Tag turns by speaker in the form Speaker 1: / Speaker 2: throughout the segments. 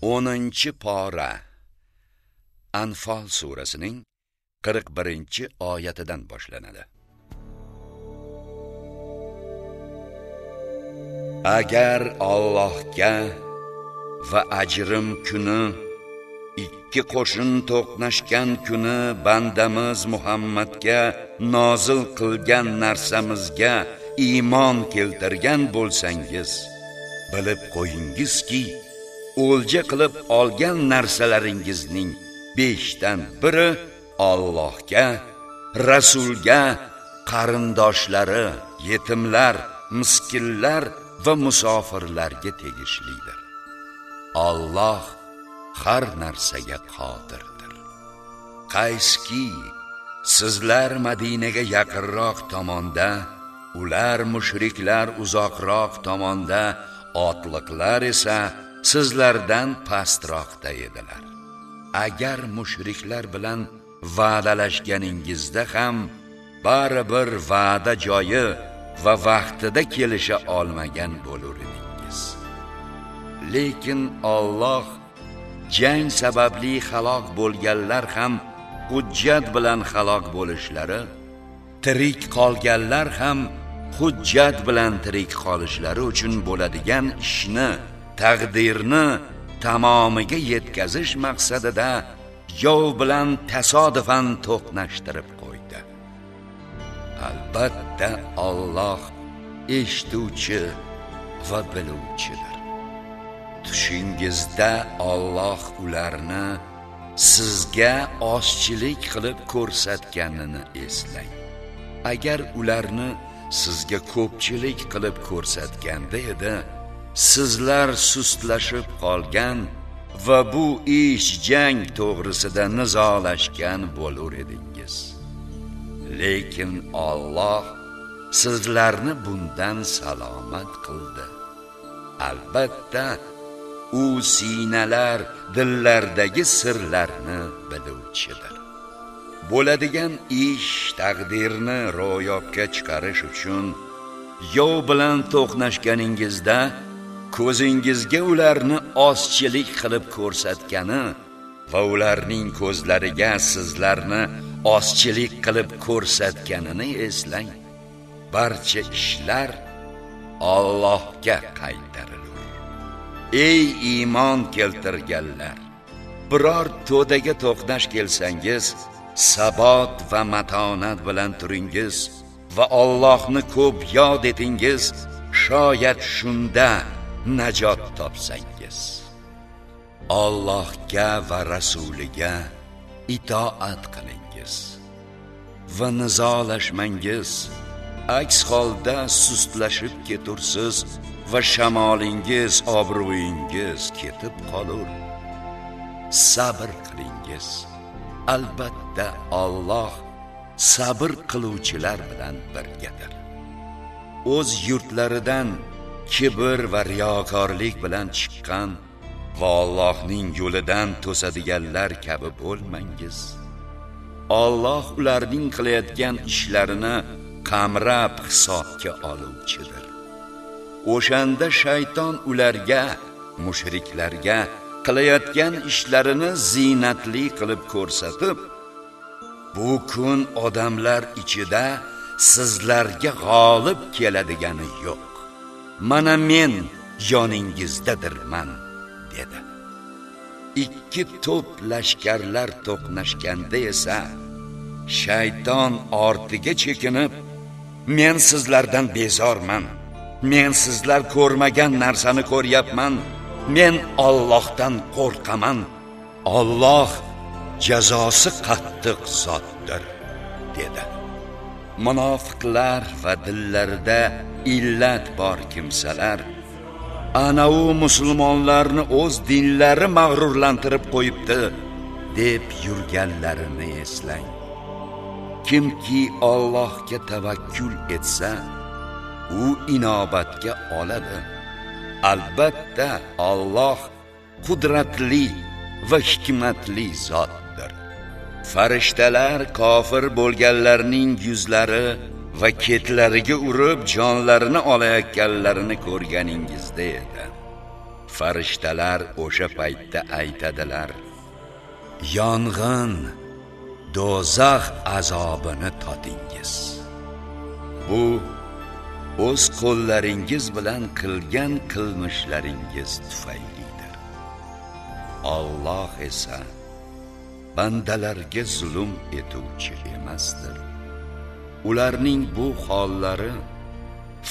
Speaker 1: 10 pora Anfal surasining 41 oyatidan boshlanadi. Agar Allohga va ajrim kuni ikki qo'shin to'qnashgan kuni bandamiz Muhammadga nozil qilgan narsamizga iymon keltirgan bo'lsangiz, bilib qo'yingizki, o'lja qilib olgan narsalaringizning 5 dan biri Allohga, Rasulga, qarindoshlari, yetimlar, miskinlar va musofirlarga tegishlidir. Alloh har narsaga qodirdir. Qayski sizlar Madinaga yaqinroq tomonda, ular mushriklar uzoqroq tomonda, otliqlar esa sizlardan pastroqda edilar agar mushriklar bilan va'dalashganingizda ham baribir va'da joyi va vaqtida kelisha olmagan bo'lar edingiz. Lekin Alloh jang sababli halok bo'lganlar ham hujjat bilan halok bo'lishlari tirik qolganlar ham hujjat bilan tirik qolishlari uchun bo'ladigan ishni taqdirni tamomiga yetkazish maqsadida yov bilan tasodifan to'qnashtirib qo'ydi. Albatta Alloh eshituvchi va biluvchidir. Tushingizda Alloh ularni sizga ozchilik qilib ko'rsatganini eslang. Agar ularni sizga ko'pchilik qilib ko'rsatganda edi sizlar sustlashib qolgan va bu ish jang to'g'risida nizolashgan bo'lar edingiz. Lekin Alloh sizlarni bundan salomat qildi. Albatta u sinalar dillardagi sirlarni biluvchidir. Bo'ladigan ish taqdirni ro'yobga chiqarish uchun yov bilan to'qnashganingizda ko'zingizga ularni ozchilik qilib ko'rsatgani va ularning ko'zlariga sizlarni ozchilik qilib ko'rsatganini eslang. Barcha ishlar Allohga qaytarilur. Ey iymon keltirganlar biror to'daga to'qnash kelsangiz sabot va matonat bilan turingiz va Allohni ko'p yod etingiz shoyat shunda najot topsangiz. Allohga va rasuliga itoat qilingiz. Va nizolashmangiz. Aks holda sustlashib ketursiz va shamolingiz obro'yingiz ketib qolur. Sabr qilingiz. Albatta Alloh sabr qiluvchilar bilan birgadir. O'z yurtlaridan kibr va riyokorlik bilan chiqqan va Allohning yo'lidan to'sadiganlar kabi bo'lmangiz. Alloh ularning qilayotgan ishlarini qamrab hisobga oluvchidir. O'shanda shayton ularga, mushriklarga qilayotgan ishlarini zinatli qilib ko'rsatib, bu kun odamlar ichida sizlarga g'olib keladigani yo'q. Mana men yoningizdadirman dedi. Ikki to'p lashkarlar to'qnashganda esa shayton ortiga chekinib men sizlardan bezorman. Men sizlar ko'rmagan narsani ko'ryapman. Men Allohdan qo'rqaman. Alloh jazosi qattiq zotdir dedi. Munofiqlar va dillarida illat bor kimsalar ana u musulmonlarni o'z dinlari mag'rurlantirib qo'yibdi deb yurganlarini eslang. Kimki Allohga tavakkul etsa u inobatga oladi. Albatta Alloh qudratli va hikmatli zot. Farishtalar kofir bo'lganlarning yuzlari va ketlariga urib jonlarini olayotganlarini ko'rganingizda edi. Farishtalar o'sha paytda aytadilar yong'in do'zax azobini totingiz. Bu o'z qo'llaringiz bilan qilgan qilmishlaringiz tufaylidir. Alloh esa bandalarga zulm etuvchi emasdir. Ularning bu hollari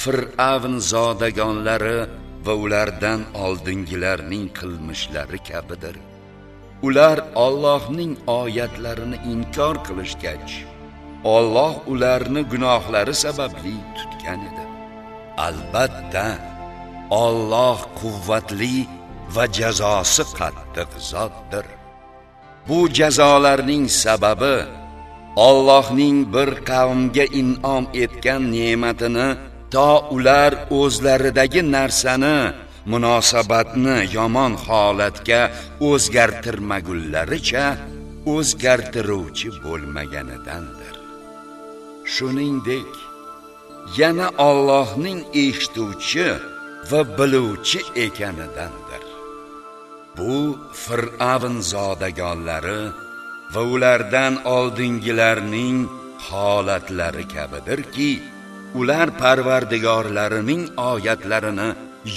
Speaker 1: fir'avn zodagonlari va ulardan oldingilarning qilmishlari kabidir. Ular Allohning oyatlarini inkor qilishgach Alloh ularni gunohlari sababli tutgan edi. Albatta Alloh quvvatli va jazosi qattiq zotdir. Bu jazolarning sababi Allohning bir qavmga in'om etgan ne'matini to ular o'zlaridagi narsani munosabatni yomon holatga o'zgartirmagunlaricha o'zgartiruvchi bo'lmaganidandir. Shuningdek yana Allohning eshituvchi va biluvchi ekanidandir. Bu fir'avn zodagonlari va ulardan oldingilarning holatlari kabidirki ular parvardigorlarining oyatlarini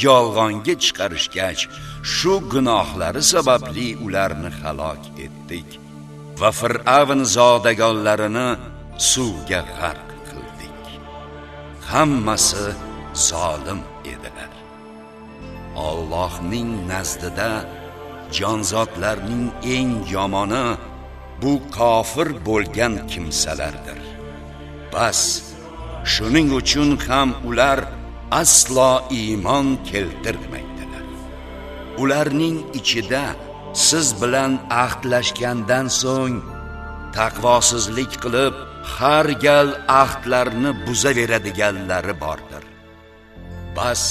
Speaker 1: yolg'onga chiqarishgach shu gunohlari sababli ularni halok etdik va fir'avn zodagonlarini suvga g'arq qildik. Hammasi zolim edilar. Allohning nazdida jonzotlarning eng yomoni bu kofir bo'lgan kimsalardir. Bas shuning uchun ham ular aslo iymon keltirmaydilar. Ularning ichida siz bilan ahdlashgandan so'ng taqvosizlik qilib har gal ahdlarni buzaveradiganlari bordir. Bas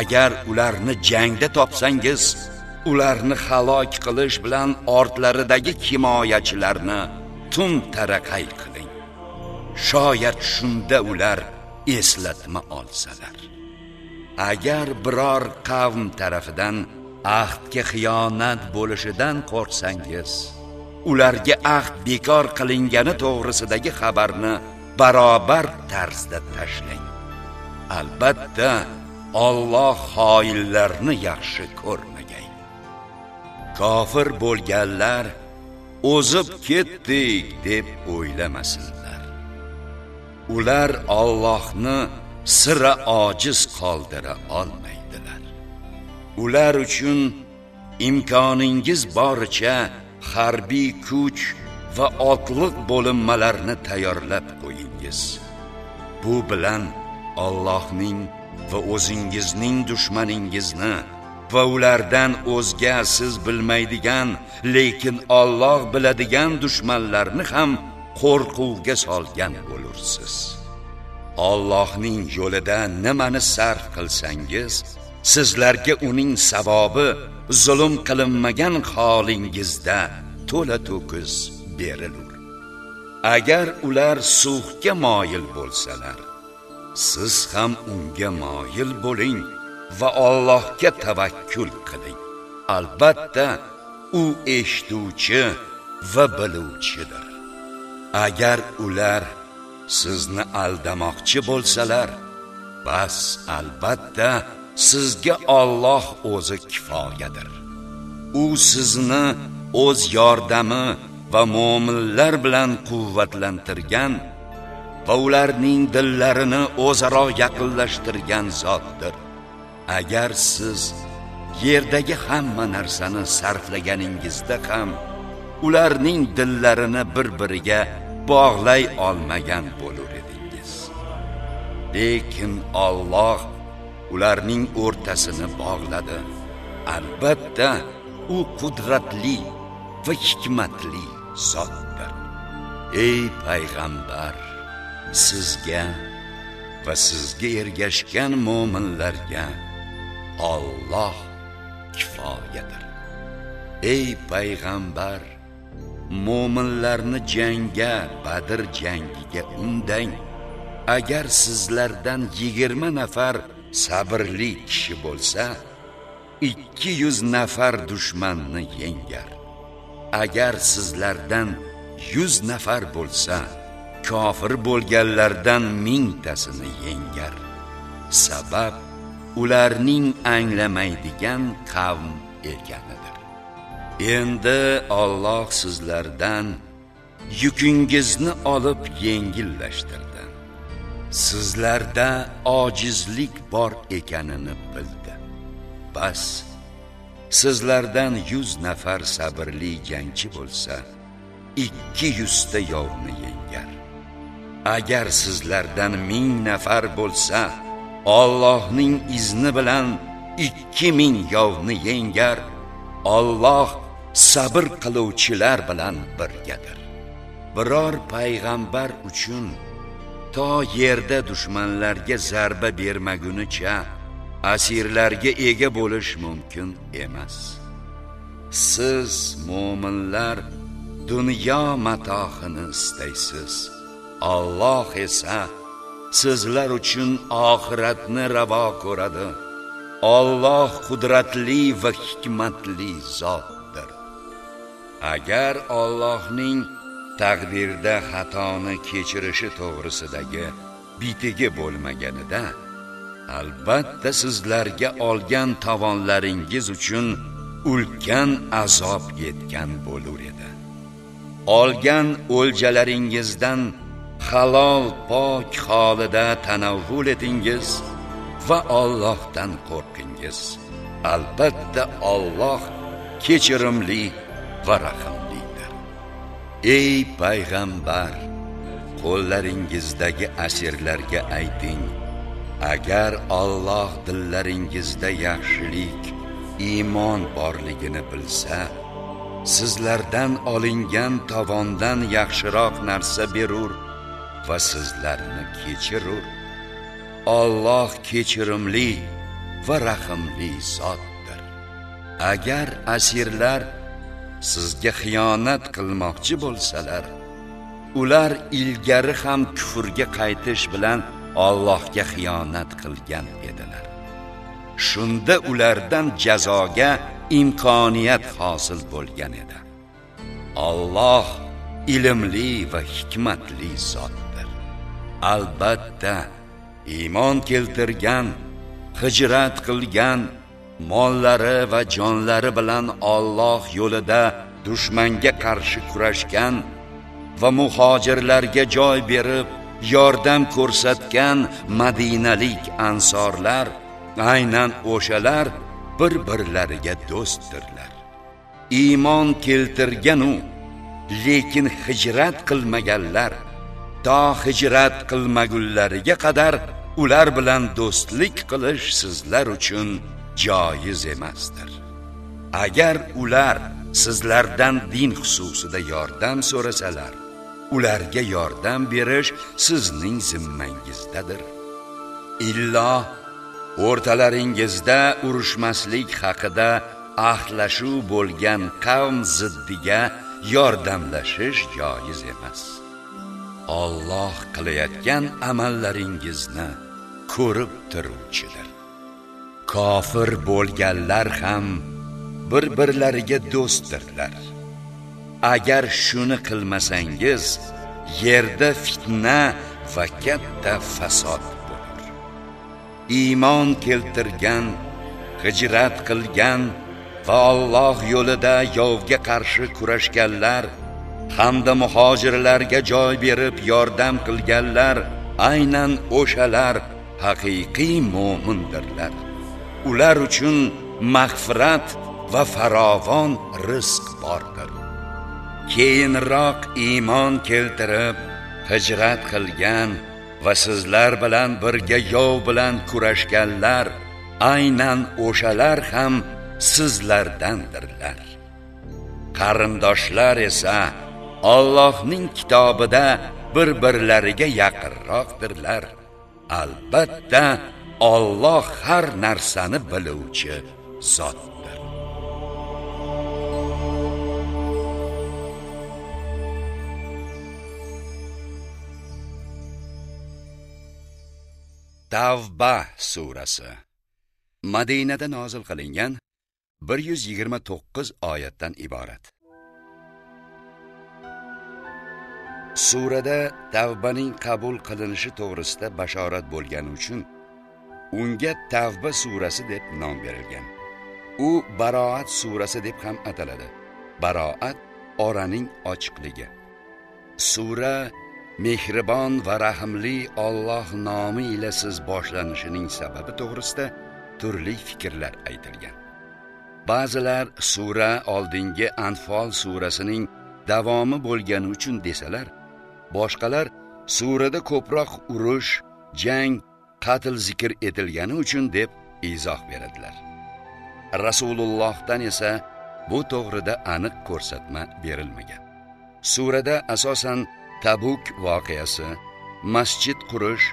Speaker 1: agar ularni jangda topsangiz ularni halok qilish bilan ortlaridagi himoyachilarni tun taraqay qiling. Shoyat shunda ular eslatma olsalar. Agar biror qavm tarafidan ahdga xiyonat bo'lishidan qo'rqsangiz ularga ahd bekor qilingani to'g'risidagi xabarni barobar tarzda tashlang. Albatta Alloh xoinlarni yaxshi ko'r. Kofir bo'lganlar o'zib ketdik deb o'ylamasinlar. Ular Allohni sira ojiz qoldira olmaydilar. Ular uchun imkoningiz boricha harbiy kuch va otliq bo'linmalarni tayyorlab qo'yingiz. Bu bilan Allohning va o'zingizning dushmaningizni va ulardan o'zga siz bilmaydigan lekin Alloh biladigan dushmanlarni ham qo'rquvga solgan bo'lursiz. Allohning yo'lida nimani sarf qilsangiz sizlarga uning savobi zulm qilinmagan holingizda to'la to'kis berilur. Agar ular suvga moyil bo'lsalar siz ham unga moyil bo'ling. Va Allohga tavakkul qiling. Albatta u eshituvchi va biluvchidir. Agar ular sizni aldamoqchi bo'lsalar bas albatta sizga Alloh o'zi kifoyadir. U sizni o'z yordami va mu'minlar bilan quvvatlantirgan va ularning dillarini o'zaro yaqinlashtirgan zotdir. Agar siz yerdagi hamma narsani sarflaganingizda ham ularning dillarini bir-biriga bog'lay olmagan bo'lar edingiz. Lekin Alloh ularning o'rtasini bog'ladi. Albatta u qudratli va hikmatli zotdir. Ey payg'ambar sizga va sizga ergashgan mo'minlarga Alloh kifoyadir. Ey payg'ambar mo'minlarni jangga badr jangiga undang. Agar sizlardan 20 nafar sabrli kishi bo'lsa 200 nafar dushmanni yengar. Agar sizlardan 100 nafar bo'lsa kofir bo'lganlardan mingtasini yengar. Sabab ularning anglamaydigan qavm ekanidir endi Alloh sizlardan yukingizni olib yengillashtirdi. Sizlarda ojizlik bor ekanini bildi. Bas sizlardan 100 nafar sabrli jangchi bo'lsa 200 ta yovni yengar. Agar sizlardan ming nafar bo'lsa Allohning izni bilan 2000 yovni yengar Alloh sabr qiluvchilar bilan birgadir. Biror payg'ambar uchun to yerda dushmanlarga zarba bermagunicha asirlarga ega bo'lish mumkin emas. Siz mu'minlar dunyo matohini istaysiz. Alloh esa sizlar uchun oxiratni ravo ko'radi. Alloh qudratli va hikmatli zotdir. Agar Allohning taqdirda xatoni kechirishi to'g'risidagi bitigi bo'lmaganida albatta sizlarga olgan tovonlaringiz uchun ulkan azob yetgan bo'lar edi. Olgan o'ljalaringizdan halol pok holida tanavvul etingiz va Allohdan qo'rqingiz. Albatta Alloh kechirimli va rahimlidir ey payg'ambar qo'llaringizdagi asirlarga ayting. Agar Alloh dillaringizda yaxshilik iymon borligini bilsa sizlardan olingan tovondan yaxshiroq narsa berur. Va sizlarni kechirur Alloh kechirimli va rahimli zotdir. Agar asirlar sizga xiyonat qilmoqchi bo'lsalar ular ilgari ham kufrga qaytish bilan Allohga xiyonat qilgan edilar. Shunda ulardan jazoga imkoniyat hosil bo'lgan edi. Alloh ilmli va hikmatli zotdir albatta iymon keltirgan hijrat qilgan mollari va jonlari bilan Alloh yo'lida dushmanga qarshi kurashgan va muhojirlarga joy berib yordam ko'rsatgan madinalik ansorlar aynan o'shalar bir-birlariga do'stdirlar. Iymon keltirgan u lekin hijrat qilmaganlar to hijrat qilmagunlariga qadar ular bilan do'stlik qilish sizlar uchun joiz emasdir. Agar ular sizlardan din xususida yordam so'rasalar ularga yordam berish sizning zimmangizdadir. Illo o'rtalaringizda urushmaslik haqida ahdlashuv bo'lgan qavm ziddiga yordamlashish joiz emas. Alloh qilayotgan amallaringizni ko'rib turuvchidir kofir bo'lganlar ham bir-birlariga do'stdirlar agar shuni qilmasangiz yerda fitna va katta fasod bo'lar. iymon keltirgan hijrat qilgan va Alloh yo'lida yovga qarshi kurashganlar hamda muhojirlarga joy berib yordam qilganlar aynan o'shalar haqiqiy mo'mindirlar. Ular uchun mag'firat va farovon rizq bordir. Keyinroq iymon keltirib hijrat qilgan va sizlar bilan birga yov bilan kurashganlar aynan o'shalar ham sizlardandirlar. Qarindoshlar esa Allohning kitobida bir-birlariga yaqinroqdirlar. Albatta Alloh har narsani biluvchi zotdir. Tavba surasi. Madinada nozil qilingan 129 oyatdan iborat. Surada tavbaning qabul qilinishi to'g'risida bashorat bo'lgani uchun unga tavba surasi deb nom berilgan. U baroat surasi deb ham ataladi. Baroat oraning ochiqligi. Sura mehribon va rahimli Alloh nomi ila siz boshlanishining sababi to'g'risida turli fikrlar aytilgan. Ba'zilar sura oldingi anfol surasining davomi bo'lgani uchun desalar boshqalar surada ko'proq urush jang qatl zikr etilgani uchun deb izoh beradilar. Rasulullohdan esa bu to'g'rida aniq ko'rsatma berilmagan. Surada asosan tabuk voqeasi masjid qurish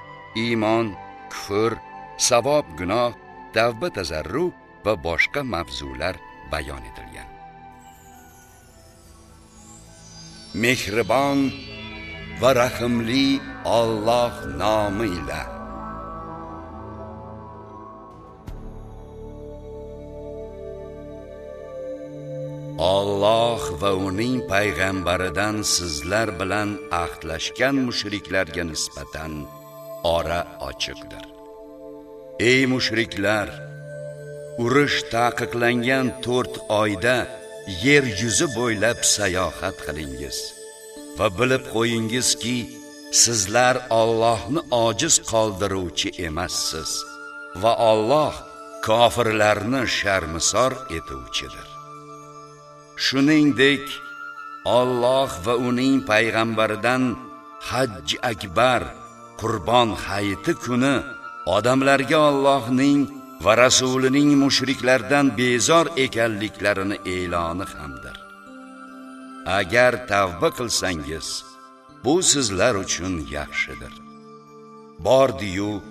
Speaker 1: iymon kufr savob gunoh tavba tazarru va boshqa mavzular bayon etilgan. Mehribon va rahimli Alloh nomi ila Alloh va uning payg'ambaridan sizlar bilan ahdlashgan mushriklarga nisbatan ora ochiqdir. Ey mushriklar urush taqiqlangan 4 oyda yer yuzi bo'ylab sayohat qilingiz. Va bilib qo'yingizki sizlar Allohni ojiz qoldiruvchi emassiz va Alloh kofirlarni sharmisor etuvchidir. Shuningdek Alloh va uning payg'ambaridan hajj akbar qurbon hayiti kuni odamlarga Allohning va rasulining mushriklardan bezor ekanliklarini e'loni hamdir. Agar tavba qilsangiz bu sizlar uchun yaxshidir. Bordiyu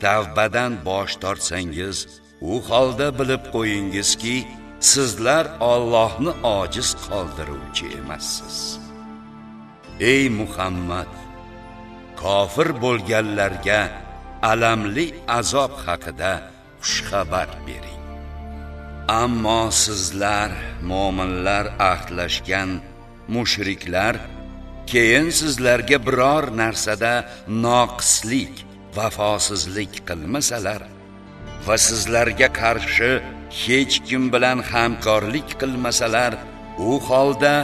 Speaker 1: tavbadan bosh tortsangiz u holda bilib qo'yingizki sizlar Allohni ojiz qoldiruvchi emassiz. Ey muhammad kofir bo'lganlarga alamli azob haqida xushxabar bering. Ammo sizlar mo'minlar ahdlashgan mushriklar keyin sizlarga biror narsada noqislik vafosizlik qilmasalar va sizlarga qarshi hech kim bilan hamkorlik qilmasalar u holda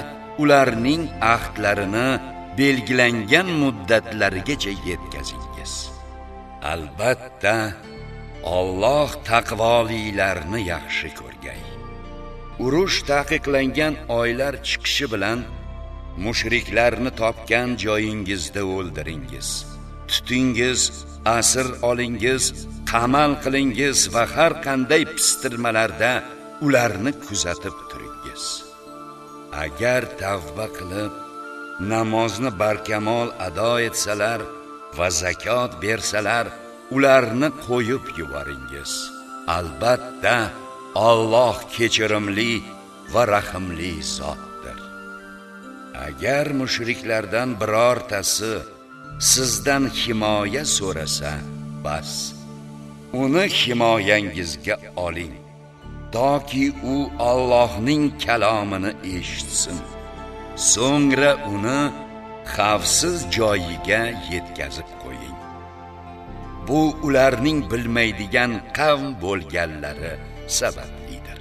Speaker 1: ularning ahdlarini belgilangan muddatlarigacha yetkazingiz albatta Alloh taqvolilarni yaxshi ko'rgay. Urush taqiqlangan oylar chiqishi bilan mushriklarni topgan joyingizda o'ldiringiz. Tutingiz asr olingiz qamal qilingiz va har qanday pistirmalarda ularni kuzatib turingiz. Agar tavba qilib namozni barkamol ado etsalar va zakot bersalar ularni qo'yib yuboringiz. Albatta Alloh kechirimli va rahimli zotdir. Agar mushriklardan birortasi sizdan himoya so'rasa bas uni himoyangizga oling. Toki u Allohning kalomini eshitsin. So'ngra uni xavfsiz joyiga yetkazib qo'ying. Bu ularning bilmaydigan qavm bo'lganlari sabablidir.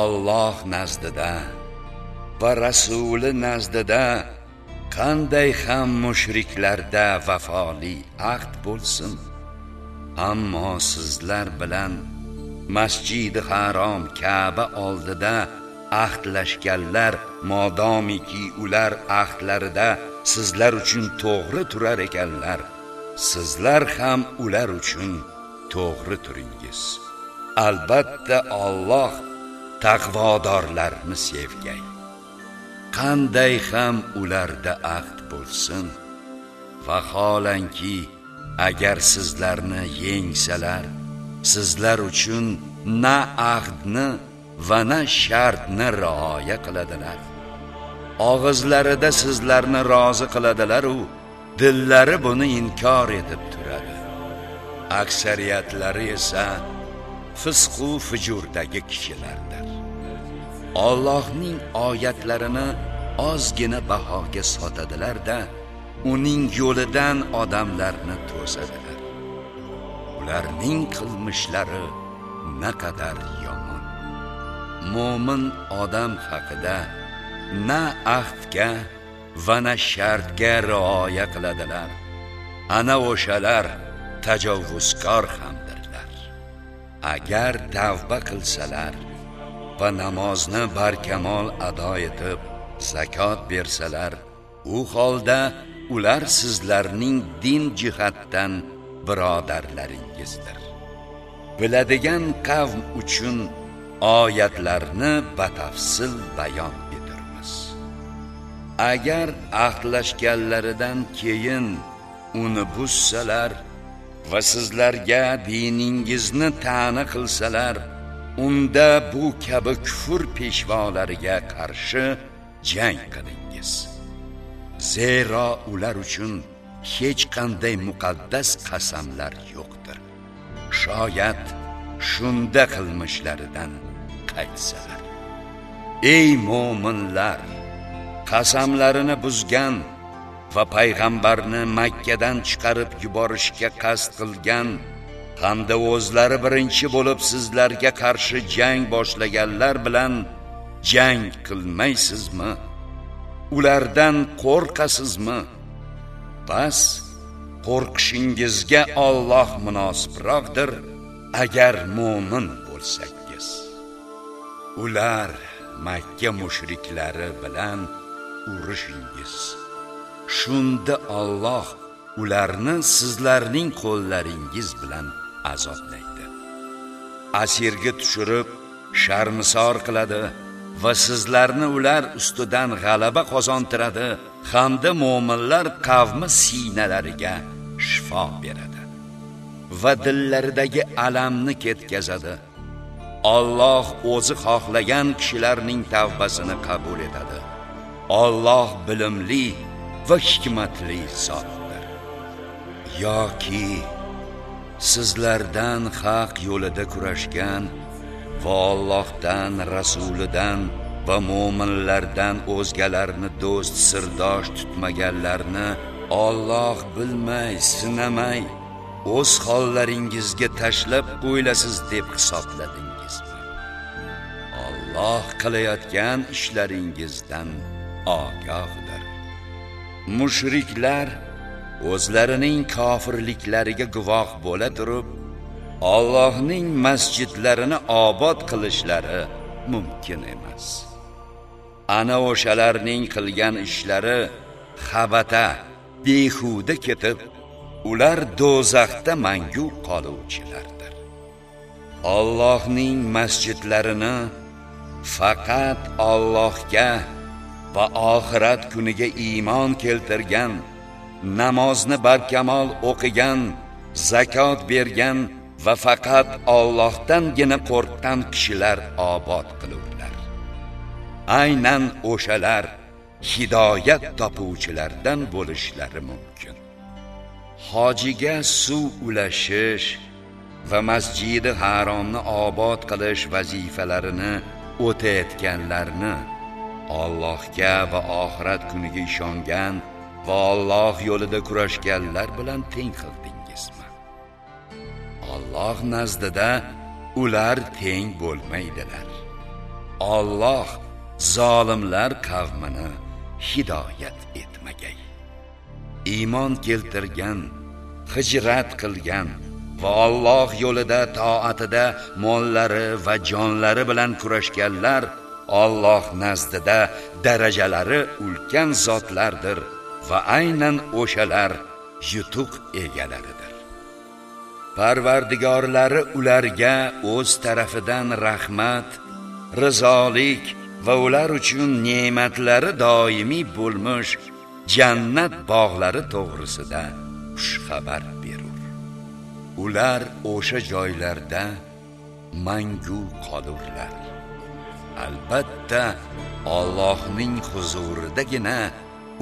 Speaker 1: Alloh nazdida va rasuli nazdida qanday ham mushriklarda vafoli ahd bo'lsin. Ammo sizlar bilan masjidi harom Ka'ba oldida ahdlashganlar modomiki ular ahdlarida sizlar uchun to'g'ri turar ekanlar sizlar ham ular uchun to'g'ri turingiz. Albatta Alloh taqvodorlarni sevgay. Qanday ham ularda ahd bo'lsin vaholanki agar sizlarni yengsalar sizlar uchun na ahdni va na shartni rioya qiladilar. Og'izlarida sizlarni rozi qiladilar u dillari buni inkor etib turadi aksariyatlari esa fisqu fujurdagi kishilardir Allohning oyatlarini ozgina bahoga sotadilar-da, uning yo'lidan odamlarni to'sadilar. Ularning qilmishlari naqadar yomon. Mo'min odam haqida na ahdga va na shartga rioya qiladilar. Ana o'shalar tajovuzkor hamdirlar. Agar tavba qilsalar va namozni barkamol ado etib zakot bersalar u holda ular sizlarning din jihatdan birodarlaringizdir biladigan qavm uchun oyatlarni batafsil bayon agar ahdlashganlaridan keyin uni buzsalar va sizlarga diningizni ta'na qilsalar unda bu kabi kufr peshvolariga qarshi jang qilingiz zero ular uchun hech qanday muqaddas qasamlar yo'qdir. Shoyat shunda qilmishlaridan qaytsalar. Ey mo'minlar! Qasamlarini buzgan va payg'ambarni makkadan chiqarib yuborishga qasd qilgan hamda o'zlari birinchi bo'lib sizlarga qarshi jang boshlaganlar bilan jang qilmaysizmi? Ulardan qo'rqasizmi? Bas qo'rqishingizga Alloh munosibroqdir agar mu'min bo'lsangiz. Ular makka mushriklari bilan urushingiz shunda Alloh ularni sizlarning qo'llaringiz bilan azoblaydi. Asirga tushirib sharmisor qiladi va sizlarni ular ustidan g'alaba qozontiradi hamda mo'minlar qavmi siynalariga shifo beradi va dillaridagi alamni ketkazadi. Alloh o'zi xohlagan kishilarning tavbasini qabul etadi. Alloh bilimli va hikmatli zotdir yoki sizlardan haq yo'lida kurashgan va Allohdan rasulidan va mu'minlardan o'zgalarni do'st sirdosh tutmaganlarni Alloh bilmay, sinamay o'z hollaringizga tashlab qo'ylasiz deb hisobladingizmi? Alloh qilayotgan ishlaringizdan ogohdir. Mushriklar o'zlarining kofirliklariga guvoh bo'la turib, Allohning masjidlarini obod qilishlari mumkin emas. Ana o'shalarning qilgan ishlari xabata, behuda ketib, ular do'zaxda mangu qoluvchilardir. Allohning masjidlarini faqat Allohga va oxirat kuniga iymon keltirgan, namozni barkamol o'qigan, zakot bergan va faqat Allohdangina qo'rqqan kishilar obod qilurlar. Aynan o'shalar hidoyat topuvchilardan bo'lishlari mumkin. Hojiga suv ulashish va masjidi haromni obod qilish vazifalarini o'tayotganlarni Allohga va oxirat kuniga ishongan va Alloh yo'lida kurashganlar bilan teng qildingizmi? Alloh nazdida ular teng bo'lmaydilar. Alloh zolimlar qavmini hidoyat etmagay. Iymon keltirgan, hijrat qilgan va Alloh yo'lida toatida mollari va jonlari bilan kurashganlar Alloh nazdida darajalari ulkan zotlardir va aynan o'shalar yutuq egalaridir. Parvardigorlari ularga o'z tarafidan rahmat, rizolik va ular uchun ne'matlari doimiy bo'lmish jannat bog'lari to'g'risida xush xabar berur. Ular o'sha joylarda mangu qolurlar. Albatta, Allohning huzuridagina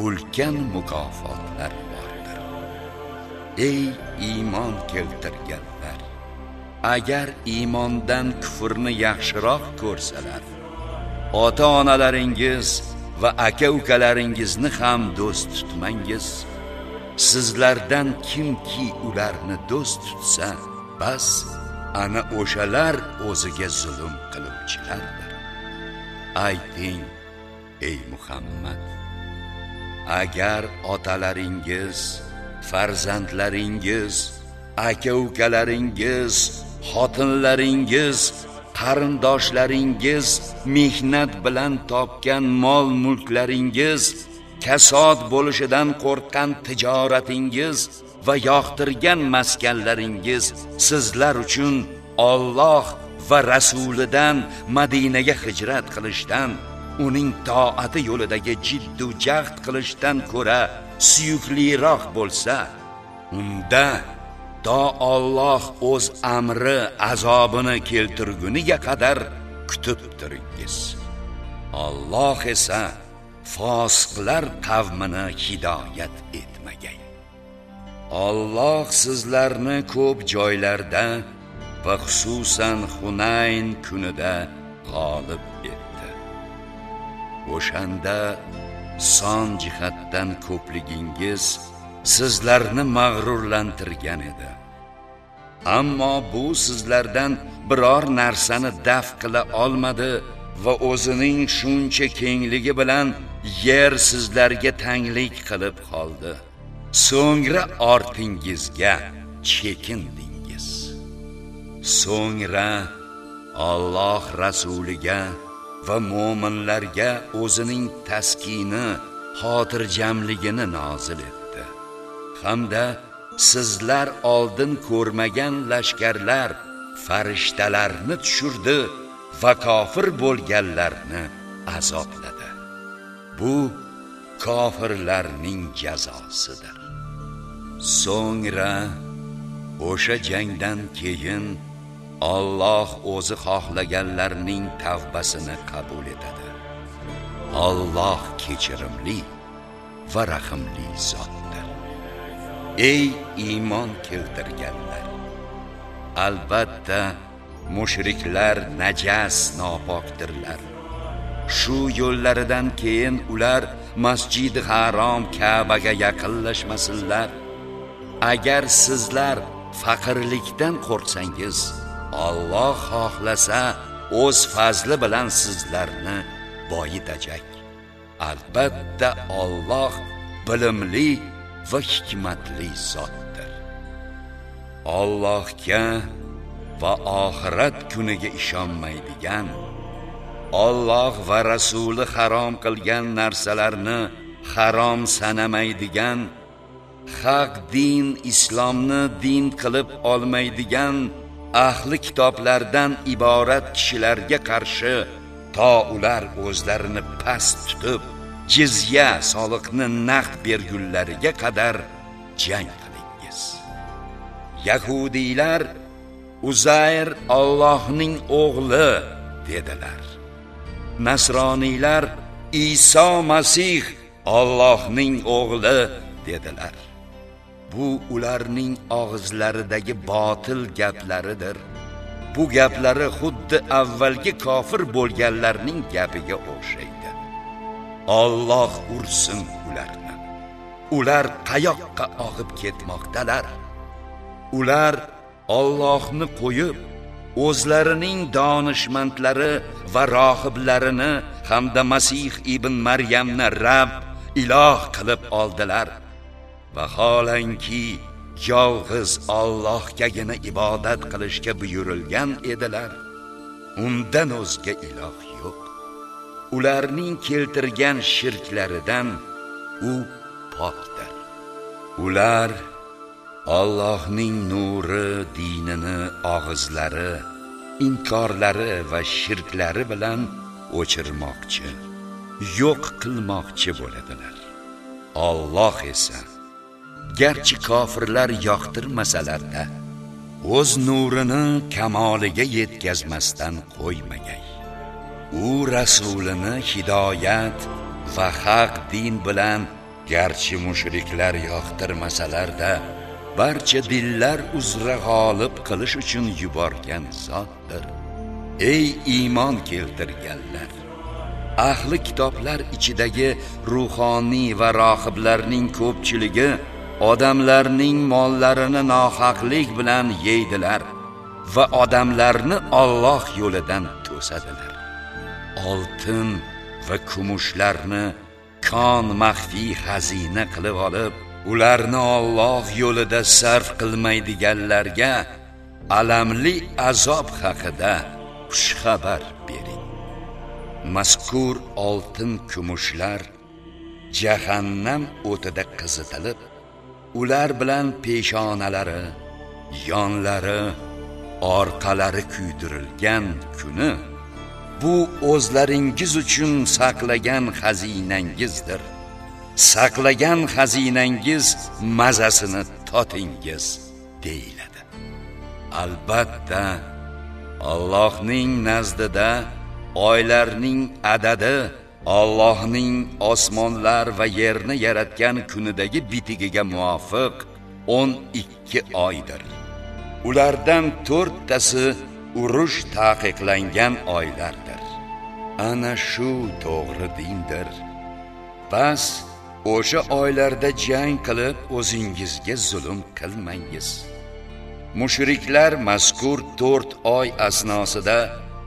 Speaker 1: ulkan mukofotlar bordir. Ey iymon keltirganlar agar iymondan kufrni yaxshiroq ko'rsalar ota onalaringiz va aka ukalaringizni ham do'st tutmangiz. Sizlardan kimki ularni do'st tutsa bas ana o'shalar o'ziga zulm qiluvchilardir. Ayting ey muhammad agar otalaringiz farzandlaringiz aka ukalaringiz xotinlaringiz qarindoshlaringiz mehnat bilan topgan mol mulklaringiz kasod bo'lishidan qo'rqqan tijoratingiz va yoqtirgan maskanlaringiz sizlar uchun Alloh va rasulidan Madinaga hijrat qilishdan uning toati yo'lidagi jiddu jahd qilishdan ko'ra suyukliroq bo'lsa unda to Alloh o'z amri azobini keltirguniga qadar kutib turingiz. Alloh esa fosiqlar qavmini hidoyat etmagay. Alloh sizlarni ko'p joylarda va xususan Hunayn kunida g'olib etdi. O'shanda son jihatdan ko'pligingiz sizlarni mag'rurlantirgan edi. Ammo bu sizlardan biror narsani daf qila olmadi va o'zining shuncha kengligi bilan yer sizlarga tanglik qilib qoldi. So'ngra ortingizga chekindi. So'ngra Alloh rasuliga va mu'minlarga o'zining taskini xotirjamligini nozil etdi. Hamda sizlar oldin ko'rmagan lashkarlar farishtalarni tushirdi va kofir bo'lganlarni azobladi. Bu kofirlarning jazosidir. So'ngra o'sha jangdan keyin Alloh o'zi xohlaganlarning tavbasini qabul etadi. Alloh kechirimli va rahimli zotdir. Ey iymon keltirganlar albatta mushriklar najas nopokdirlar. Shu yo'llaridan keyin ular masjidi harom Ka'baga yaqinlashmasinlar. Agar sizlar faqirlikdan qo'rqsangiz Alloh xohlasa o'z fazli bilan sizlarni boyitajak albatta Alloh bilimli va hikmatli zotdir. Allohga va oxirat kuniga ishonmaydigan Alloh va rasuli harom qilgan narsalarni harom sanamaydigan haq din islomni din qilib olmaydigan ahli kitoblardan iborat kishilarga qarshi to ular o'zlarini past tutib jizya soliqni naqd bergunlariga qadar jang qilingiz. Yahudiylar uzayr Allohning o'g'li dedilar. Nasroniylar Iso Masih Allohning o'g'li dedilar. Bu ularning og'izlaridagi botil gaplaridir. Bu gaplari xuddi avvalgi kofir bo'lganlarning gapiga o'xshaydi. Alloh ursin ularni. Ular qayoqqa og'ib ketmoqdalar? Ular Allohni qo'yib o'zlarining donishmandlari va rohiblarini hamda Masih ibn Maryamni Rabb iloh qilib oldilar. Vaholanki yolg'iz Allohgagina ibodat qilishga buyurilgan edilar. Undan o'zga iloh yo'q. Ularning keltirgan shirklaridan u pokdir ular Allohning nuri dinini og'izlari inkorlari va shirklari bilan o'chirmoqchi yo'q qilmoqchi bo'ladilar. Alloh esa garchi kofirlar yoqtirmasalarda o'z nurini kamoliga yetkazmasdan qo'ymagay. U rasulini hidoyat va haq din bilan garchi mushriklar yoqtirmasalarda barcha dillar uzra g'olib qilish uchun yuborgan zotdir. Ey iymon keltirganlar ahli kitoblar ichidagi ruhoniy va rohiblarning ko'pchiligi odamlarning mollarini nohaqlik bilan yeydilar va odamlarni Alloh yo'lidan to'sadilar. Oltin va kumushlarni kon maxfiy xazina qilib olib ularni Alloh yo'lida sarf qilmaydiganlarga alamli azob haqida xushxabar bering. Mazkur oltin kumushlar jahannam o'tida qizitilib ular bilan peshonalari yonlari orqalari kuydirilgan kuni bu o'zlaringiz uchun saqlagan xazinangizdir. Saqlagan xazinangiz mazasini totingiz deyiladi. Albatta Allohning nazdida oylarning adadi Allohning osmonlar va yerni yaratgan kunidagi bitigiga muvofiq 12 oydir. Ulardan 4 tasi urush taqiqlangan oylardir. Ana shu to'g'ri dindir. Bas o'sha oylarda jang qilib o'zingizga zulm qilmangiz. Mushriklar mazkur 4 oy asnosida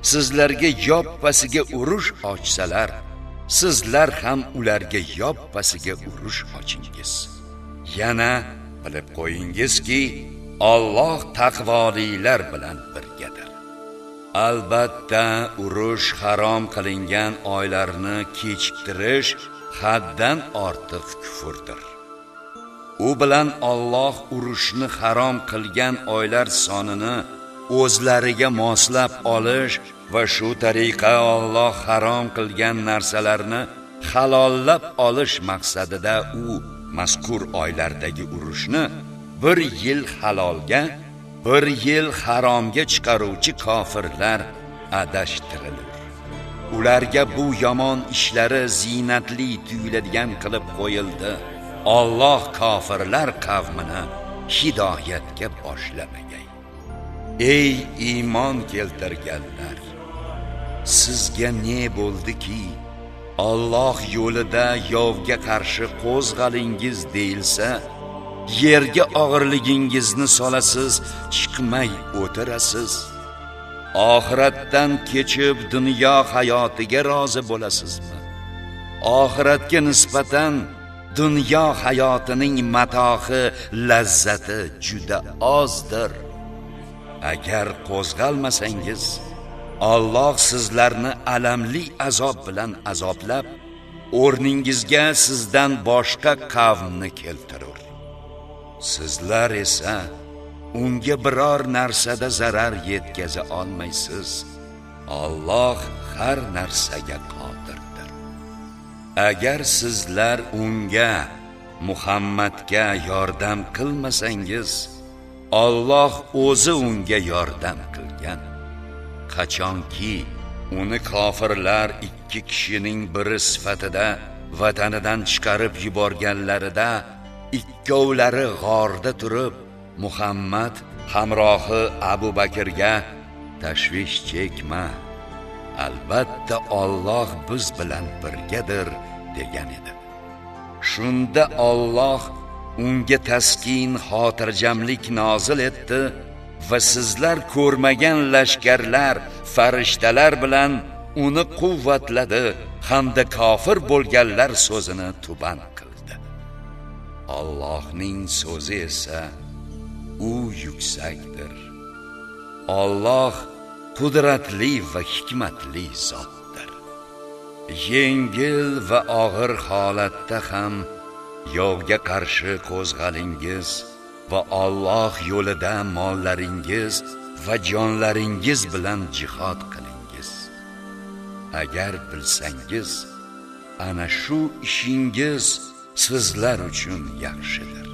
Speaker 1: sizlarga yoppasiga urush ochsalar sizlar ham ularga yoppasiga urush ochingiz. Yana bilib qo'yingizki Alloh taqvolilar bilan birgadir. Albatta urush harom qilingan oylarni kechiktirish haddan ortiq kufrdir. U bilan Alloh urushni harom qilgan oylar sonini o'zlariga moslab olish va shu tariqa Alloh harom qilgan narsalarni halollab olish maqsadida u mazkur oylardagi urushni bir yil halolga bir yil haromga chiqaruvchi kofirlar adashtirilur. Ularga bu yomon ishlari zinatli tuyuladigan qilib qo'yildi. Alloh kofirlar qavmini hidoyatga boshlamagay ey iymon keltirganlar! Sizga ne bo'ldiki? Alloh yo'lida yovga qarshi qo'zg'alingiz deilsa yerga og'irligingizni solasiz chiqmay o'tirasiz. Oxiratdan kechib dunyo hayotiga rozi bo'lasizmi? Oxiratga nisbatan dunyo hayotining matohi lazzati juda ozdir. Agar qo'zg'almasangiz Alloh sizlarni alamli azob bilan azoblab o'rningizga sizdan boshqa qavmni keltirur. Sizlar esa unga biror narsada zarar yetkaza olmaysiz. Alloh har narsaga qodirdir. Agar sizlar unga Muhammadga yordam qilmasangiz Alloh o'zi unga yordam qilgan. Qachonki uni kofirlar ikki kishining biri sifatida vatanidan chiqarib yuborganlarida ikkovlari g'orda turib Muhammad hamrohi Abu Bakrga tashvish chekma. Albatta Alloh biz bilan birgadir degan edi. Shunda Alloh unga taskin xotirjamlik nozil etdi. Va sizlar ko'rmagan lashkarlar farishtalar bilan uni quvvatladi hamda kofir bo'lganlar so'zini tuban qildi. Allohning so'zi esa u yuksakdir. Alloh qudratli va hikmatli zotdir. Yengil va og'ir holatda ham yovga qarshi qo'zg'alingiz va Alloh yo'lida mollaringiz va jonlaringiz bilan jihad qilingiz. Agar bilsangiz ana shu ishingiz sizlar uchun yaxshidir.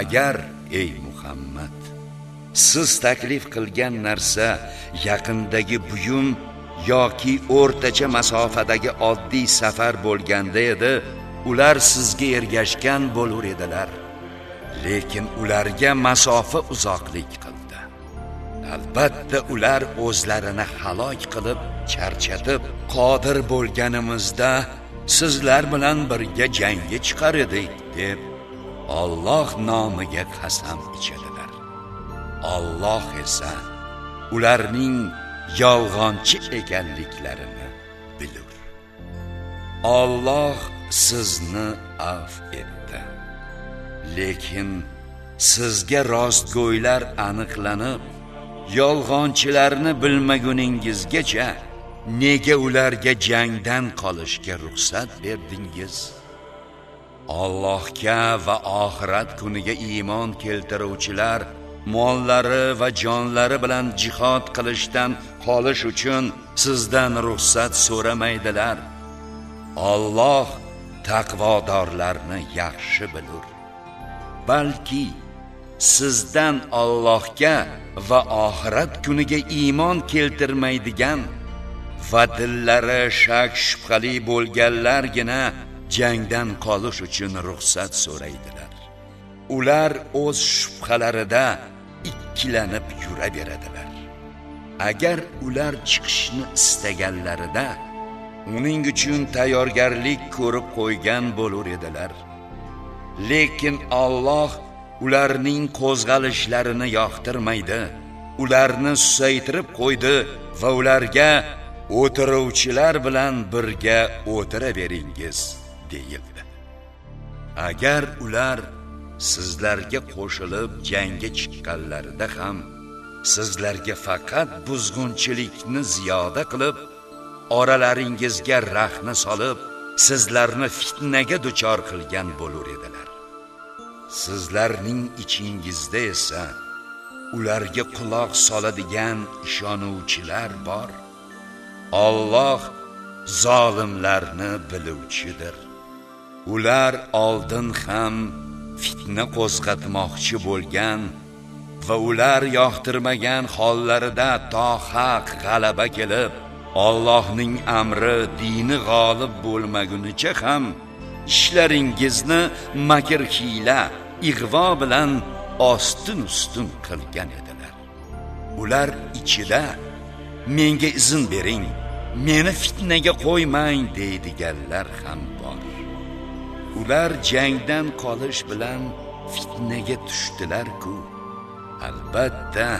Speaker 1: Agar ey Muhammad siz taklif qilgan narsa yaqindagi buyum yoki o'rtacha masofadagi oddiy safar bo'lganda edi ular sizga ergashgan bo'lar edilar. Lekin ularga masofa uzoqlik qildi. Albatta ular o'zlarini halok qilib charchatib qodir bo'lganimizda sizlar bilan birga jangga chiqar edik deb Alloh nomiga qasam ichadilar. Alloh esa ularning yolg'onchi ekanliklarini bilur. Alloh sizni afv etdi lekin sizga rostgo'ylar aniqlanib yolg'onchilarni bilmaguningizgacha nega ularga jangdan qolishga ruxsat berdingiz? Allohga va oxirat kuniga iymon keltiruvchilar mollari va jonlari bilan jihod qilishdan qolish uchun sizdan ruxsat so'ramaydilar. Alloh taqvodorlarni yaxshi bilur. Balki sizdan Allohga va oxirat kuniga iymon keltirmaydigan va dillari shak shubhali bo'lganlargina jangdan qolish uchun ruxsat so'raydilar. Ular o'z shubhalarida ikkilanib yuraveradilar. Agar ular chiqishni istaganlarida uning uchun tayyorgarlik ko'rib qo'ygan bo'lar edilar. Lekin Alloh ularning qo'zg'alishlarini yoqtirmaydi. Ularni susaytirib qo'ydi va ularga o'tiruvchilar bilan birga o'tiraveringiz deyildi. Agar ular sizlarga qo'shilib jangga chiqqanlarida ham sizlarga faqat buzg'unchilikni ziyoda qilib oralaringizga rahna solib sizlarni fitnaga duchor qilgan bo'lar edilar. Sizlarning ichingizda esa ularga quloq soladigan ishonuvchilar bor. Alloh zolimlarni biluvchidir. Ular oldin ham fitna qo'zg'atmoqchi bo'lgan va ular yoqtirmagan hollarida to haq g'alaba kelib Allohning amri dini g'olib bo'lmagunicha ham ishlaringizni makr hiyla ig'vo bilan ostin ustun qilgan edilar. Ular ichida menga izn bering meni fitnaga qo'ymang deydiganlar ham bor. Ular jangdan qolish bilan fitnaga tushdilar-ku. Albatta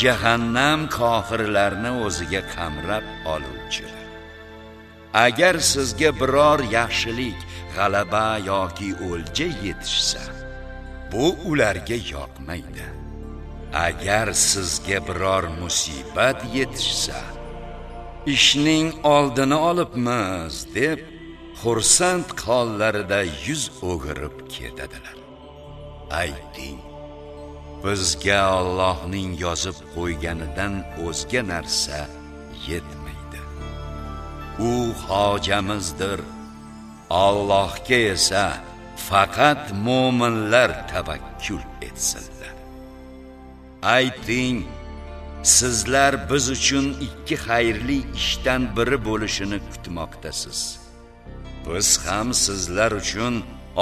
Speaker 1: jahannam kofirlarni o'ziga qamrab oluvchidir agar sizga biror yaxshilik g'alaba yoki o'lja yetishsa bu ularga yoqmaydi. Agar sizga biror musibat yetishsa ishning oldini olibmiz deb xursand hollarida yuz o'girib ketadilar. Ayting. Bizga Allohning yozib qo'yganidan o'zga narsa yetmaydi. U hojamizdir. Allohga esa faqat mu'minlar tavakkul etsinlar. Ayting sizlar biz uchun ikki xayrli ishdan biri bo'lishini kutmoqdasiz. Biz ham sizlar uchun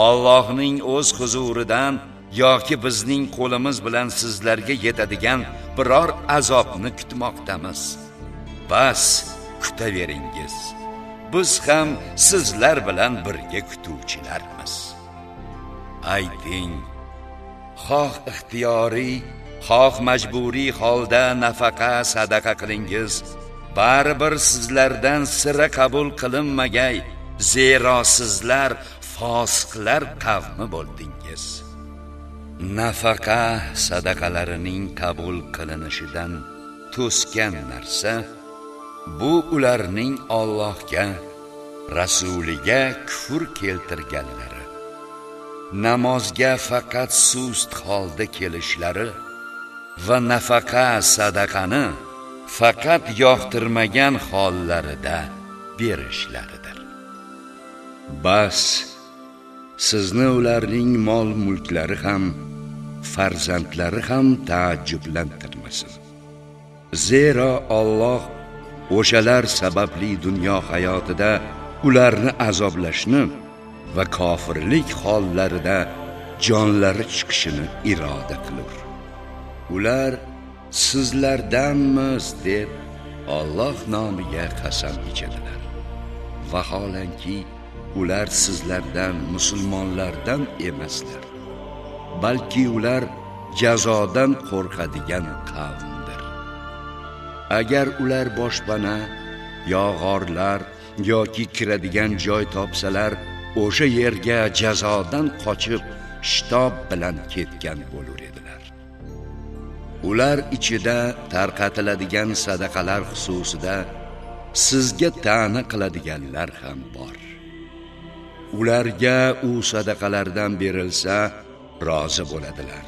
Speaker 1: Allohning o'z huzuridan yoki bizning qo'limiz bilan sizlarga yetadigan biror azobni kutmoqdamiz. Bas kutaveringiz. Biz ham sizlar bilan birga kutuvchilarmiz. Ayting xoh ixtiyoriy xoh majburiy holda nafaqa sadaqa qilingiz. Baribir sizlardan sira qabul qilinmagay zero sizlar fosiqlar qavmi bo'ldingiz. Nafaqa sadaqalarining qabul qilinishidan to'sgan narsa bu ularning Allohga rasuliga kufr keltirganlari namozga faqat sust holda kelishlari va nafaqa sadaqani faqat yoqtirmagan hollarida berishlaridir. Bas sizni ularning mol mulklari ham farzandlari ham taajjublantirmasin. Zero Alloh o'shalar sababli dunyo hayotida ularni azoblashni va kofirlik hollarida jonlari chiqishini iroda qilur. Ular sizlardanmiz deb Alloh nomiga qasam ichadilar. Vaholanki ular sizlardan musulmonlardan emaslar. Balki ular jazodan qo'rqadigan qavmdir. Agar ular boshpana yo g'orlar yoki kiradigan joy topsalar o'sha yerga jazodan qochib shitob bilan ketgan bo'lar edilar. Ular ichida tarqatiladigan sadaqalar xususida sizga ta'na qiladiganlar ham bor. Ularga u sadaqalardan berilsa rozi bo'ladilar.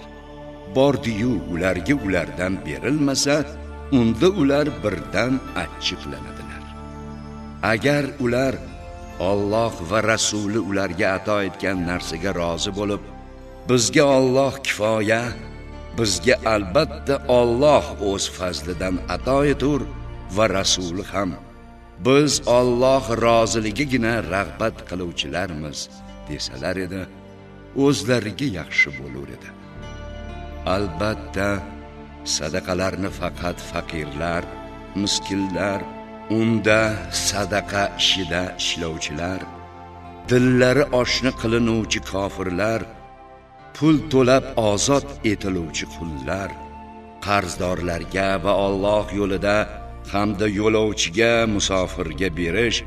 Speaker 1: Bordiyu ularga ulardan berilmasa unda ular birdan achchiqlanadilar. Agar ular Alloh va rasuli ularga ato etgan narsaga rozi bo'lib bizga Alloh kifoya bizga albatta Alloh o'z fazlidan ato etur va rasuli ham biz Alloh roziligigina rag'bat qiluvchilarmiz desalar edi o'zlariga yaxshi bo'lar edi. Albatta sadaqalarni faqat faqirlar miskinlar unda sadaqa ishida ishlovchilar dillari oshni qilinuvchi kofirlar pul to'lab ozod etiluvchi qullar qarzdorlarga va Alloh yo'lida hamda yo'lovchiga musofirga berish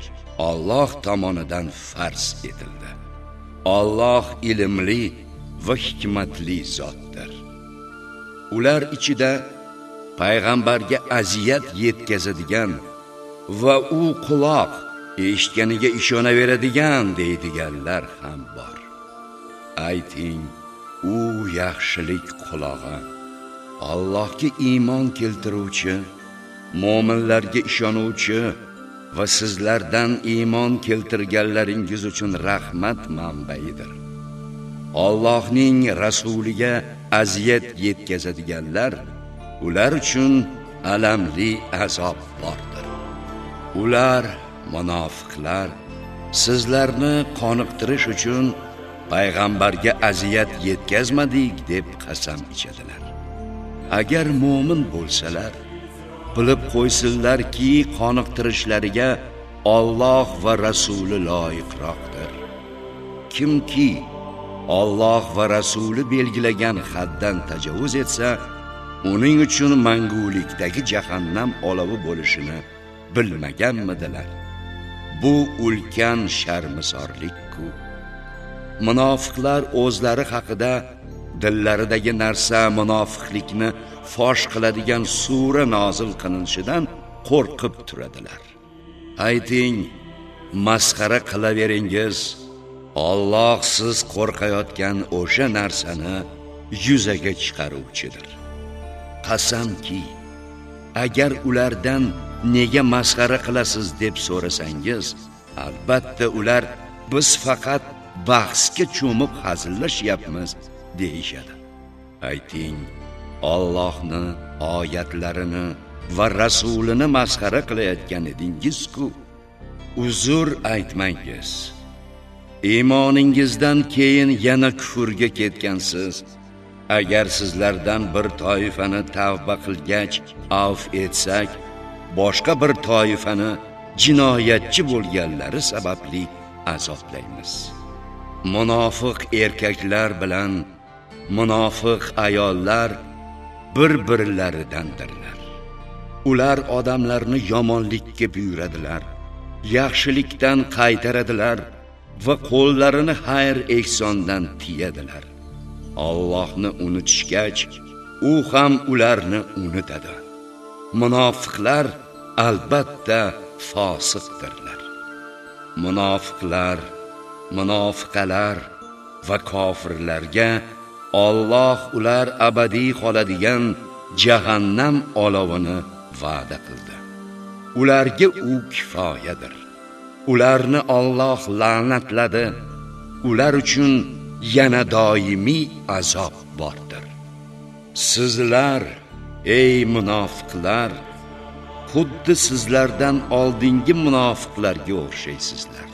Speaker 1: Alloh tomonidan farz etildi. Alloh ilmli va hikmatli zotdir. Ular ichida payg'ambarga aziyat yetkazadigan va u quloq eshitganiga ishonaveradigan deydiganlar ham bor. Ayting, u yaxshilik qulog'i Allohga iymon keltiruvchi mo'minlarga ishonuvchi va sizlardan iymon keltirganlaringiz uchun rahmat manbaidir Allohning rasuliga aziyat yetkazadiganlar ular uchun alamli azob bordir. Ular munofiqlar sizlarni qoniqtirish uchun payg'ambarga aziyat yetkazmadik deb qasam ichadilar. Agar mo'min bo'lsalar bilib qo'ysinlarki qoniqtirishlariga Alloh va rasuli loyiqroqdir. Kimki Alloh va rasuli belgilagan haddan tajovuz etsa uning uchun mangulikdagi jahannam olovi bo'lishini bilmaganmidilar. Bu ulkan sharmisorlik-ku munofiqlar o'zlari haqida dillaridagi narsa munofiqlikni fosh qiladigan sura nozil qilinishidan qo'rqib turadilar. Ayting masxara qilaveringiz Alloh siz qo'rqayotgan o'sha narsani yuzaga chiqaruvchidir. Qasamki agar ulardan nega masxara qilasiz deb so'rasangiz albatta ular biz faqat bahsga cho'mib hazillashyapmiz deyishadi. Ayting Allohni oyatlarini va rasulini masxara qilayotgan edingiz-ku. Uzr aytmangiz. Iymoningizdan keyin yana kufrga ketgansiz. Agar sizlardan bir toifani tavba qilgach avf etsak boshqa bir toifani jinoyatchi bo'lganlari sababli azoblaymiz. Munofiq erkaklar bilan munofiq ayollar bir-birlaridandirlar. Ular odamlarni yomonlikka buyuradilar yaxshilikdan qaytaradilar va qo'llarini xayr ehsondan tiyadilar. Allohni unutishgach u ham ularni unutadi. Munofiqlar albatta fosiqdirlar. Munofiqlar munofiqalar va kofirlarga Alloh ular abadiy qoladigan jahannam olovini va'da qildi. Ularga u kifoyadir. Ularni Alloh la'natladi. Ular uchun yana doimiy azob bordir. Sizlar ey munofiqlar xuddi sizlardan oldingi munofiqlarga o'xshaysizlar.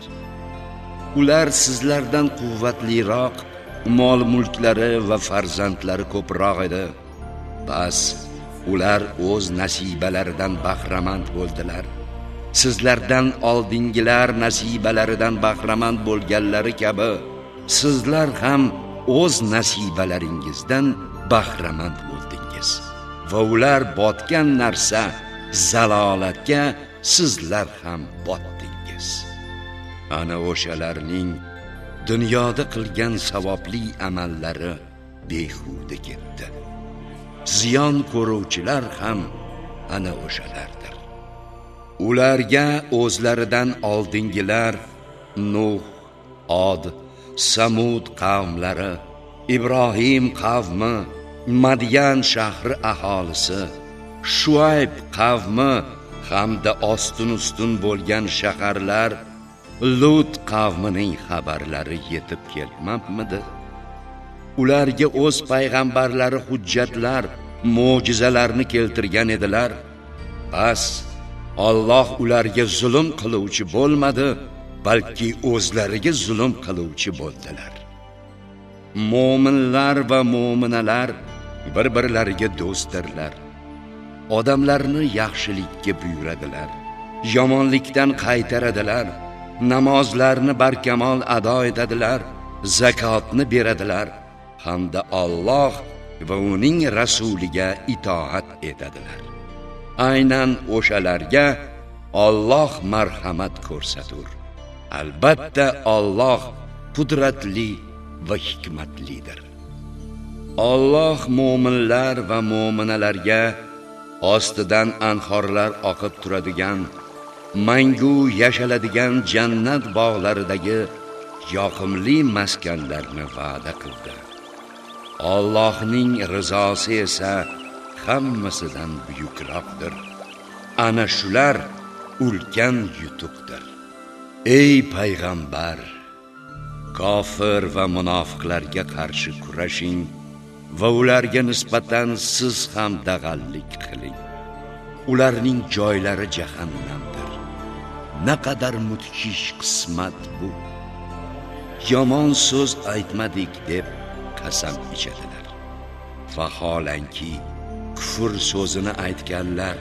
Speaker 1: Ular sizlardan quvvatliroq mol mulklari va farzandlari ko'proq edi. Bas ular o'z nasibalaridan bahramand bo'ldilar. Sizlardan oldingilar nasibalaridan bahramand bo'lganlari kabi sizlar ham o'z nasibalaringizdan bahramand bo'ldingiz. Va ular botgan narsa zalolatga sizlar ham botdingiz. Ana o'shalarning dunyoda qilgan savobli amallari behuda ketdi. Ziyon ko'ruvchilar ham ana o'shalardir. Ularga o'zlaridan oldingilar nuh od samud qavmlari ibrohim qavmi madyan shahri aholisi shuayb qavmi hamda ostin ustun bo'lgan shaharlar lut qavmining xabarlari yetib kelmabmidi? Ularga o'z payg'ambarlari hujjatlar mo'jizalarni keltirgan edilar. Bas Alloh ularga zulm qiluvchi bo'lmadi balki o'zlariga zulm qiluvchi bo'ldilar. Mo'minlar va mo'minalar bir birlariga do'stdirlar odamlarni yaxshilikka buyuradilar yomonlikdan qaytaradilar. Namozlarni barkamol ado etadilar zakotni beradilar hamda Alloh va uning rasuliga itoat etadilar. Aynan o'shalarga Alloh marhamat ko'rsatur. Albatta Alloh qudratli va hikmatlidir. Alloh mu'minlar va mu'minalarga ostidan anhorlar oqib turadigan mangu yashaladigan jannat bog'laridagi yoqimli maskanlarni va'da qildi. Allohning rizosi esa hammasidan buyukroqdir. Ana shular ulkan yutuqdir. Ey payg'ambar kofir va munofiqlarga qarshi kurashing va ularga nisbatan siz ham dag'allik qiling. Ularning joylari jahannam. Naqadar mudhish qismat bu. Yomon so'z aytmadik deb qasam ichadilar. Vaholanki kufr so'zini aytganlar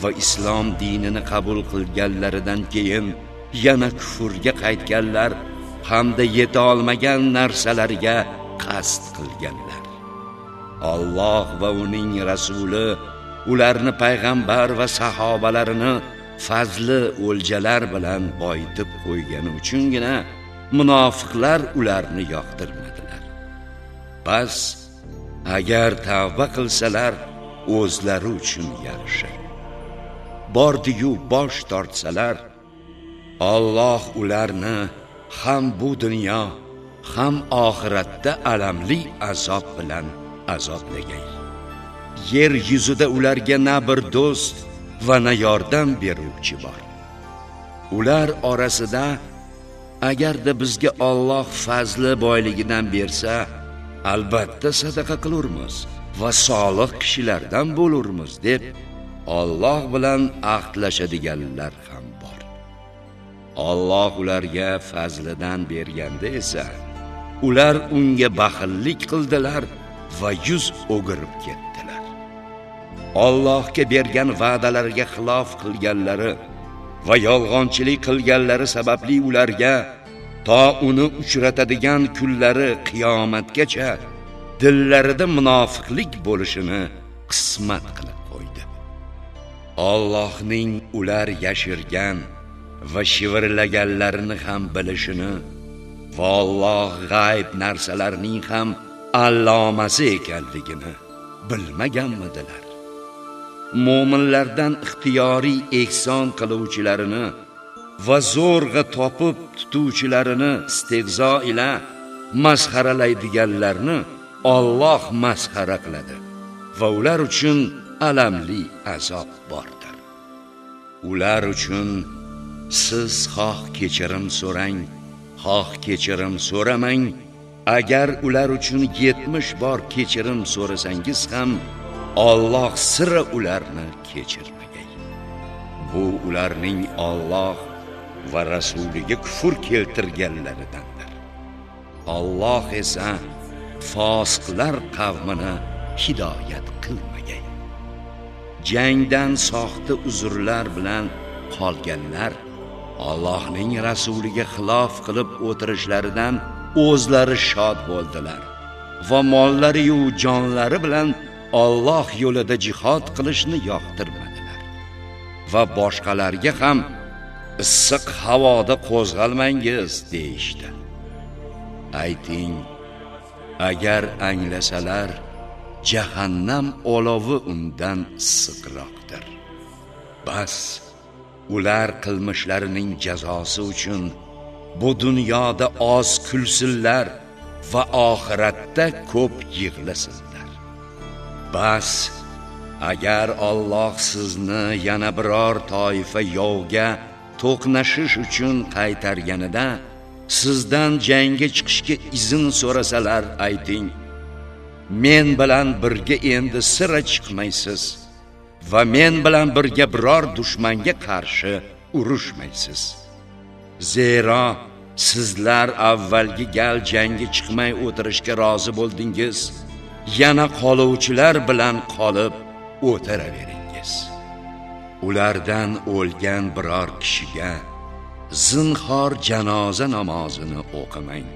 Speaker 1: va islom dinini qabul qilganlaridan keyin yana kufrga qaytganlar hamda yeta olmagan narsalarga qasd qilganlar. Alloh va uning rasuli ularni payg'ambar va sahobalarini fazli o'ljalar bilan boyitib qo'ygani uchungina munofiqlar ularni yoqtirmadilar. Bas agar tavba qilsalar o'zlari uchun yaxshi. Bordiyu bosh tortsalar Alloh ularni ham bu dunyo ham oxiratda alamli azob bilan azoblagan. Yer yuzida ularga na bir do'st va na yordam beruvchi bor. Ular orasida agarda bizga Alloh fazli boyligidan bersa albatta sadaqa qilurmiz va solih kishilardan bo'lurmiz deb Alloh bilan ahdlashadiganlar ham bor. Alloh ularga fazlidan berganda esa ular unga baxillik qildilar va yuz o'girib ketdi. Allohga bergan va'dalariga xilof qilganlari va yolg'onchilik qilganlari sababli ularga to uni uchratadigan kunlari qiyomatgacha dillarida munofiqlik bo'lishini qismat qilib qo'ydi. Allohning ular yashirgan va shivirlaganlarini ham bilishini va Alloh g'ayb narsalarning ham allomasi ekanligini bilmaganmidilar. Mo'minlardan ixtiyoriy ehson qiluvchilarini va zo'rg'a topib tutuvchilarini istehzo ila masxaralaydiganlarni Alloh masxara qiladi va ular uchun alamli azob bordir. Ular uchun siz xoh kechirim so'rang xoh kechirim so'ramang. Agar ular uchun 70 bor kechirim so'rasangiz ham Alloh sira ularni kechirmagay. Bu ularning Alloh va rasuliga kufr keltirganlaridandir. Alloh esa fosiqlar qavmini hidoyat qilmagay. Jangdan soxta uzrlar bilan qolganlar Allohning rasuliga xilof qilib o'tirishlaridan o'zlari shod bo'ldilar va mollari yu jonlari bilan Alloh yo'lida jihad qilishni yoqtirmadilar. Va boshqalarga ham issiq havoda qo'zg'almangiz deyishdi. Ayting agar anglasalar jahannam olovi undan issiqroqdir. Bas ular qilmishlarining jazosi uchun bu dunyoda oz kulsinlar va oxiratda ko'p yig'lasin. Bas agar Alloh sizni yana biror toifa yovga to'qnashish uchun qaytarganida sizdan jangga chiqishga izn so'rasalar ayting. Men bilan birga endi sira chiqmaysiz va men bilan birga biror dushmanga qarshi urushmaysiz. Zero sizlar avvalgi gal jangga chiqmay o'tirishga rozi bo'ldingiz. Yana qoluvchilar bilan qolib o'tiraveringiz ulardan o'lgan biror kishiga zinhor janoza namozini o'qimang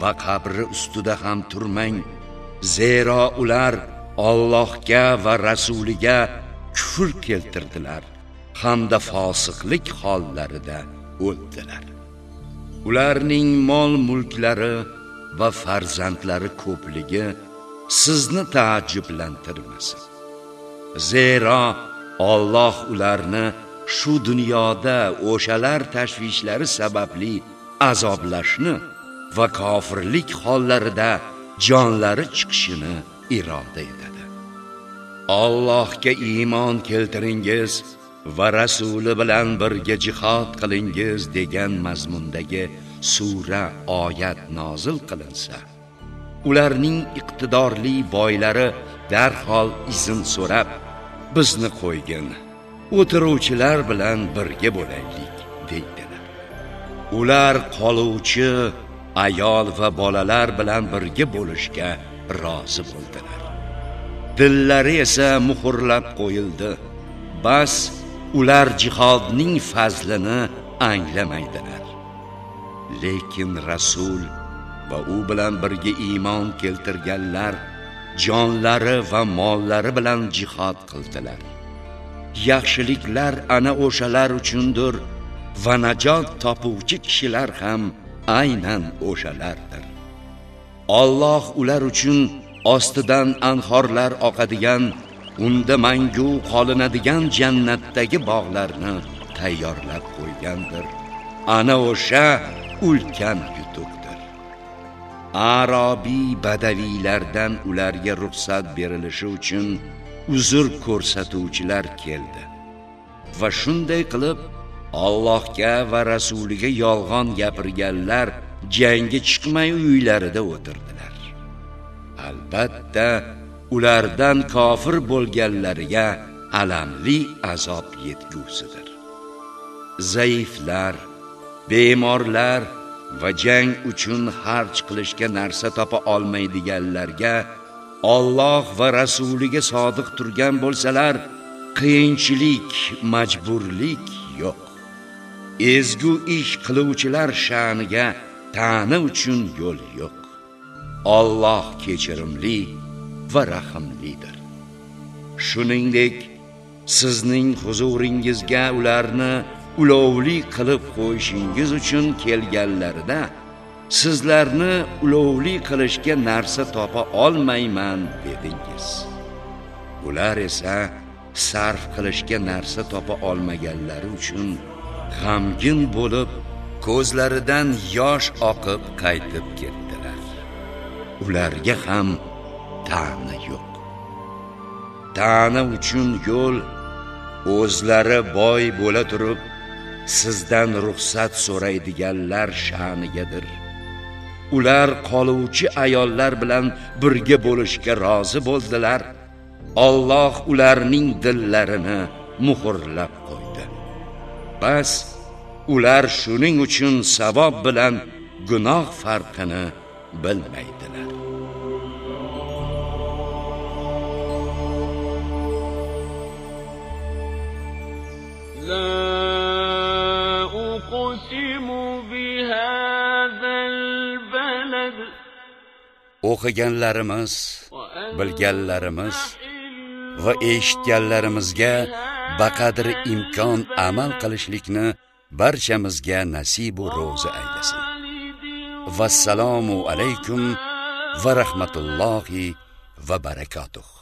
Speaker 1: va qabri ustida ham turmang. Zero ular Allohga va rasuliga kufr keltirdilar hamda fosiqlik hollarida o'ldilar ularning mol mulklari va farzandlari ko'pligi sizni taajjublantirmasin. Zero Alloh ularni shu dunyoda o'shalar tashvishlari sababli azoblashni va kofirlik hollarida jonlari chiqishini iroda etadi. Allohga iymon keltiringiz va rasuli bilan birga jihad qilingiz degan mazmundagi sura oyat nozil qilinsa ularning iqtidorli boylari darhol izn so'rab bizni qo'ygin o'tiruvchilar bilan birga bo'laylik deydilar. Ular qoluvchi ayol va bolalar bilan birga bo'lishga rozi bo'ldilar. Dillari esa muhrlab qo'yildi. Bas ular jihodning fazlini anglamaydilar. Lekin rasul va u bilan birga iymon keltirganlar jonlari va mollari bilan jihod qildilar. Yaxshiliklar ana o'shalar uchundir va najot topuvchi kishilar ham aynan o'shalardir. Alloh ular uchun ostidan anhorlar oqadigan unda mangu qolinadigan jannatdagi bog'larni tayyorlab qo'ygandir. Ana o'sha ulkan yutuqdir arobiy badaviylardan ularga ruxsat berilishi uchun uzr ko'rsatuvchilar keldi. Va shunday qilib Allohga va rasuliga yolg'on gapirganlar jangga chiqmay uylarida o'tirdilar. Albatta ulardan kofir bo'lganlariga alamli azob yetgusidir. Zaiflar bemorlar va jang uchun harj qilishga narsa topa olmaydiganlarga Alloh va rasuliga sodiq turgan bo'lsalar qiyinchilik majburlik yo'q. Ezgu ish qiluvchilar sha'niga ta'ni uchun yo'l yo'q. Alloh kechirimli va rahimlidir shuningdek sizning huzuringizga ularni ulovli qilib qo'yishingiz uchun kelganlarida sizlarni ulovli qilishga narsa topa olmayman dedingiz. Ular esa sarf qilishga narsa topa olmaganlari uchun g'amgin bo'lib ko'zlaridan yosh oqib qaytib ketdilar. Ularga ham ta'na yo'q. Ta'na uchun yo'l o'zlari boy bo'la turib sizdan ruxsat so'raydiganlar sha'nigadir. Ular qoluvchi ayollar bilan birga bo'lishga rozi bo'ldilar. Alloh ularning dillarini muhrlab qo'ydi. Bas ular shuning uchun savob bilan gunoh farqini bilmaydilar. O'qiganlarimiz bilganlarimiz va eshitganlarimizga baqadr imkon amal qilishlikni barchamizga nasibu ro'zi aylasin. Vassalomu alaykum va rahmatullohi va barakotuh